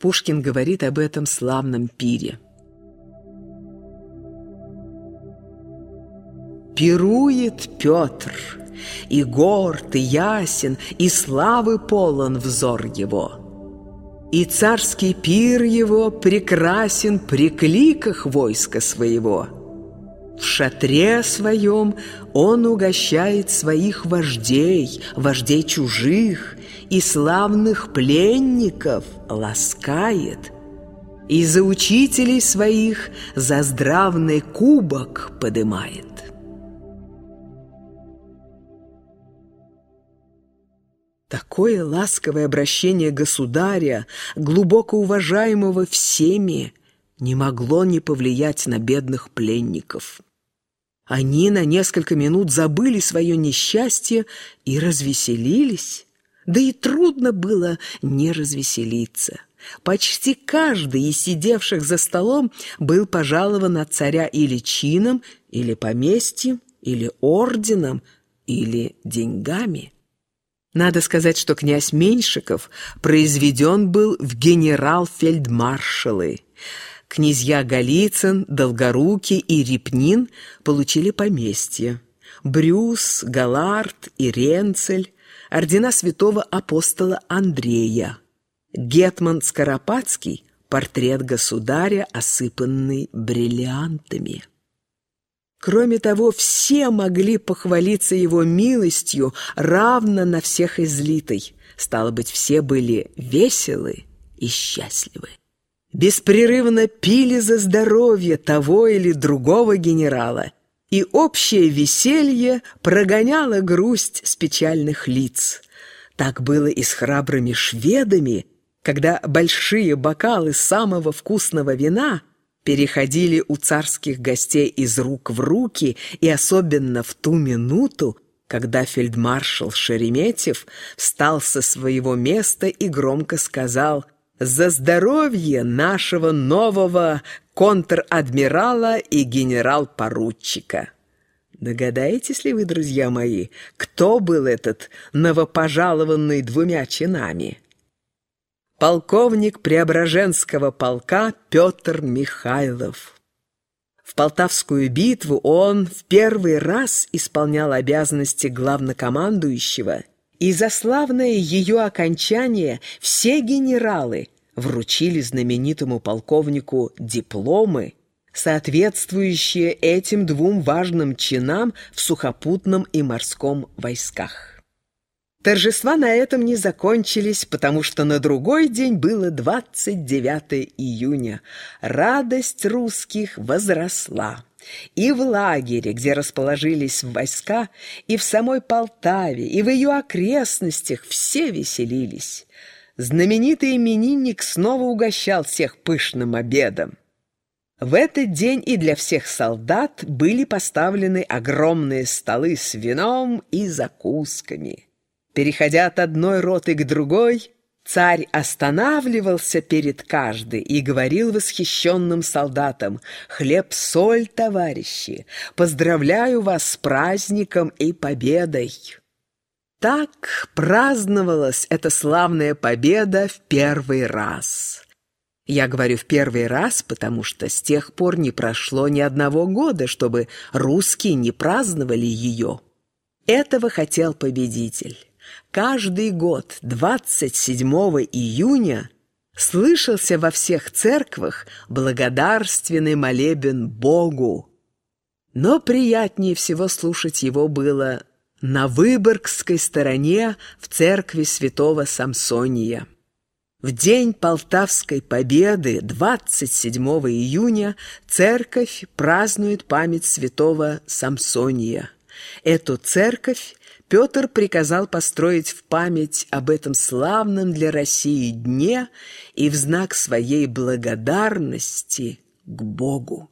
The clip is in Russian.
Пушкин говорит об этом славном пире. Пирует Петр, и горд, и ясен, и славы полон взор его. И царский пир его прекрасен при кликах войска своего. В шатре своем он угощает своих вождей, вождей чужих, и славных пленников ласкает, и за учителей своих за здравный кубок подымает. Такое ласковое обращение государя, глубоко уважаемого всеми, не могло не повлиять на бедных пленников. Они на несколько минут забыли свое несчастье и развеселились. Да и трудно было не развеселиться. Почти каждый из сидевших за столом был пожалован от царя или чином, или поместьем, или орденом, или деньгами. Надо сказать, что князь Меньшиков произведен был в генерал-фельдмаршалы. Князья Голицын, Долгорукий и Репнин получили поместье. Брюс, Галард и Ренцель ордена святого апостола Андрея. Гетман Скоропадский – портрет государя, осыпанный бриллиантами. Кроме того, все могли похвалиться его милостью, равно на всех излитой. Стало быть, все были веселы и счастливы. Беспрерывно пили за здоровье того или другого генерала – и общее веселье прогоняло грусть с печальных лиц. Так было и с храбрыми шведами, когда большие бокалы самого вкусного вина переходили у царских гостей из рук в руки, и особенно в ту минуту, когда фельдмаршал Шереметьев встал со своего места и громко сказал «За здоровье нашего нового контр-адмирала и генерал-поручика. Догадаетесь ли вы, друзья мои, кто был этот новопожалованный двумя чинами? Полковник Преображенского полка Петр Михайлов. В Полтавскую битву он в первый раз исполнял обязанности главнокомандующего, и за славное ее окончание все генералы – вручили знаменитому полковнику дипломы, соответствующие этим двум важным чинам в сухопутном и морском войсках. Торжества на этом не закончились, потому что на другой день было 29 июня. Радость русских возросла. И в лагере, где расположились войска, и в самой Полтаве, и в ее окрестностях все веселились знаменитый именинник снова угощал всех пышным обедом. В этот день и для всех солдат были поставлены огромные столы с вином и закусками. Переходя от одной роты к другой, царь останавливался перед каждой и говорил восхищенным солдатам «Хлеб-соль, товарищи! Поздравляю вас с праздником и победой!» Так праздновалась эта славная победа в первый раз. Я говорю «в первый раз», потому что с тех пор не прошло ни одного года, чтобы русские не праздновали ее. Этого хотел победитель. Каждый год 27 июня слышался во всех церквах благодарственный молебен Богу. Но приятнее всего слушать его было на Выборгской стороне в церкви святого Самсония. В день Полтавской победы, 27 июня, церковь празднует память святого Самсония. Эту церковь Петр приказал построить в память об этом славном для России дне и в знак своей благодарности к Богу.